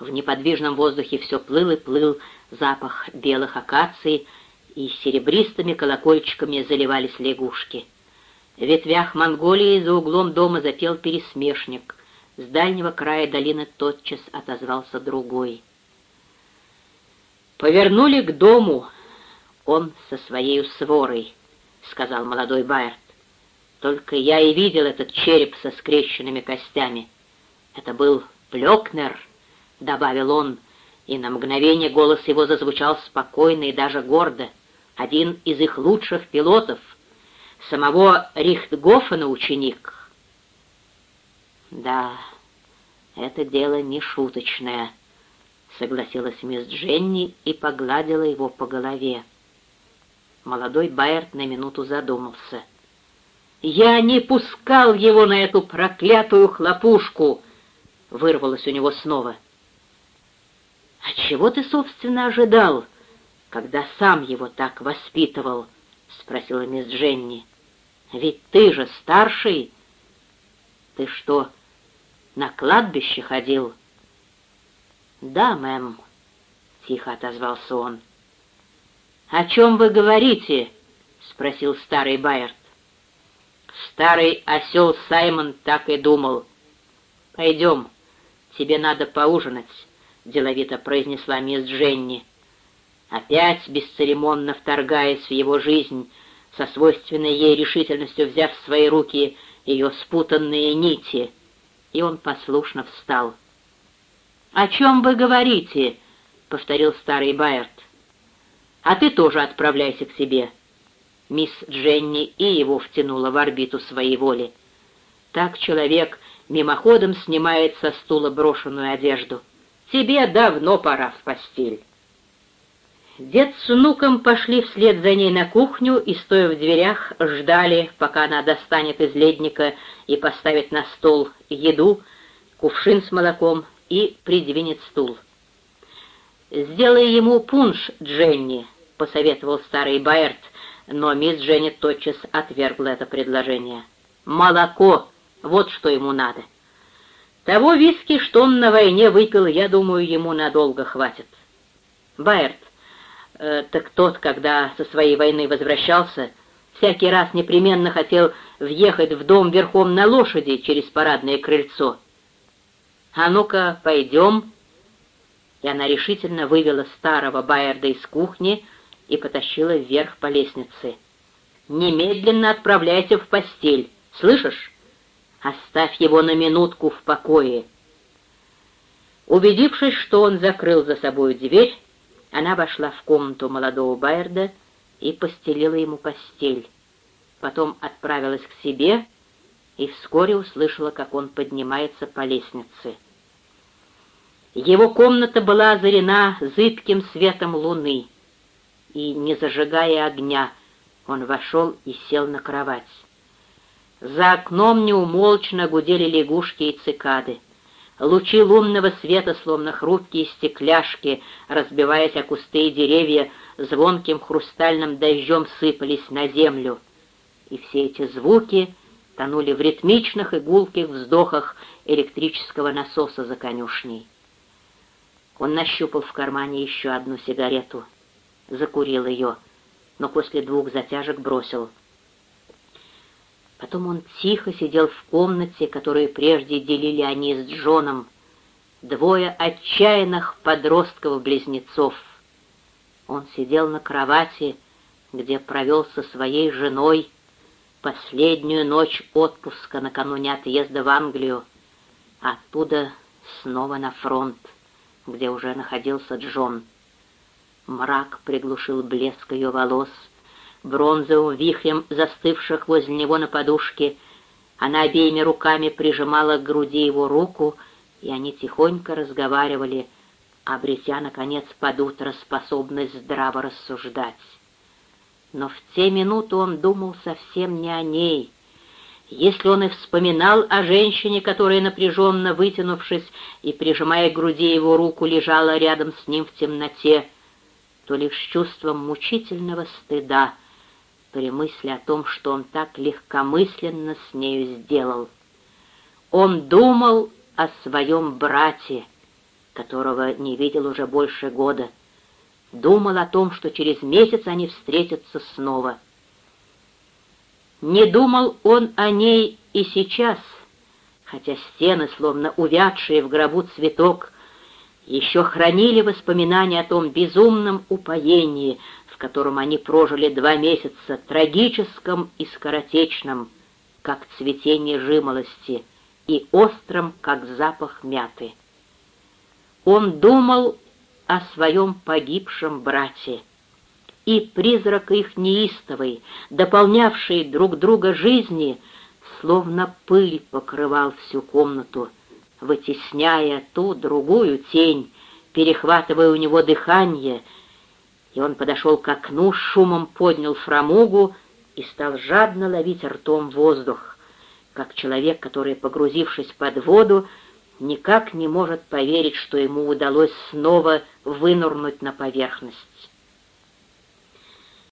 В неподвижном воздухе все плыл и плыл запах белых акаций, и серебристыми колокольчиками заливались лягушки. В ветвях Монголии за углом дома запел пересмешник. С дальнего края долины тотчас отозвался другой. «Повернули к дому, он со своей сворой», — сказал молодой Байерт. «Только я и видел этот череп со скрещенными костями. Это был Плекнер», — добавил он, и на мгновение голос его зазвучал спокойно и даже гордо. «Один из их лучших пилотов, самого Рихтгофена ученик». «Да, это дело не шуточное», — согласилась мисс Дженни и погладила его по голове. Молодой Байерт на минуту задумался. «Я не пускал его на эту проклятую хлопушку!» — вырвалось у него снова. «А чего ты, собственно, ожидал, когда сам его так воспитывал?» — спросила мисс Дженни. «Ведь ты же старший. Ты что, на кладбище ходил?» «Да, мэм», — тихо отозвался он. «О чем вы говорите?» — спросил старый Байерт. Старый осел Саймон так и думал. «Пойдем, тебе надо поужинать», — деловито произнесла мисс Дженни. Опять бесцеремонно вторгаясь в его жизнь, со свойственной ей решительностью взяв в свои руки ее спутанные нити, и он послушно встал. «О чем вы говорите?» — повторил старый Байерт. А ты тоже отправляйся к себе». Мисс Дженни и его втянула в орбиту своей воли. Так человек мимоходом снимает со стула брошенную одежду. «Тебе давно пора в постель». Дед с внуком пошли вслед за ней на кухню и, стоя в дверях, ждали, пока она достанет из ледника и поставит на стол еду, кувшин с молоком и придвинет стул. «Сделай ему пунш, Дженни», — посоветовал старый Байерт, но мисс Дженни тотчас отвергла это предложение. «Молоко! Вот что ему надо. Того виски, что он на войне выпил, я думаю, ему надолго хватит. Байерт, э, так тот, когда со своей войны возвращался, всякий раз непременно хотел въехать в дом верхом на лошади через парадное крыльцо. А ну-ка, пойдем, и она решительно вывела старого Байерда из кухни и потащила вверх по лестнице. «Немедленно отправляйся в постель, слышишь? Оставь его на минутку в покое». Убедившись, что он закрыл за собой дверь, она вошла в комнату молодого Байерда и постелила ему постель. Потом отправилась к себе и вскоре услышала, как он поднимается по лестнице. Его комната была озарена зыбким светом луны, и, не зажигая огня, он вошел и сел на кровать. За окном неумолчно гудели лягушки и цикады. Лучи лунного света, словно хрупкие стекляшки, разбиваясь о кусты и деревья, звонким хрустальным дождем сыпались на землю. И все эти звуки тонули в ритмичных и гулких вздохах электрического насоса за конюшней. Он нащупал в кармане еще одну сигарету, закурил ее, но после двух затяжек бросил. Потом он тихо сидел в комнате, которую прежде делили они с Джоном, двое отчаянных подростков-близнецов. Он сидел на кровати, где провел со своей женой последнюю ночь отпуска накануне отъезда в Англию, оттуда снова на фронт где уже находился Джон. Мрак приглушил блеск ее волос, бронзовым вихрем застывших возле него на подушке. Она обеими руками прижимала к груди его руку, и они тихонько разговаривали, обретя, наконец, под утро способность здраво рассуждать. Но в те минуты он думал совсем не о ней — если он и вспоминал о женщине, которая, напряженно вытянувшись и прижимая к груди его руку, лежала рядом с ним в темноте, то лишь чувством мучительного стыда при мысли о том, что он так легкомысленно с нею сделал. Он думал о своем брате, которого не видел уже больше года. Думал о том, что через месяц они встретятся снова. Не думал он о ней и сейчас, хотя стены, словно увядшие в гробу цветок, еще хранили воспоминания о том безумном упоении, котором они прожили два месяца, трагическом и скоротечном, как цветение жимолости, и острым, как запах мяты. Он думал о своем погибшем брате, и призрак их неистовый, дополнявший друг друга жизни, словно пыль покрывал всю комнату, вытесняя ту другую тень, перехватывая у него дыхание, и он подошел к окну, шумом поднял фрамугу и стал жадно ловить ртом воздух, как человек, который, погрузившись под воду, никак не может поверить, что ему удалось снова вынырнуть на поверхность.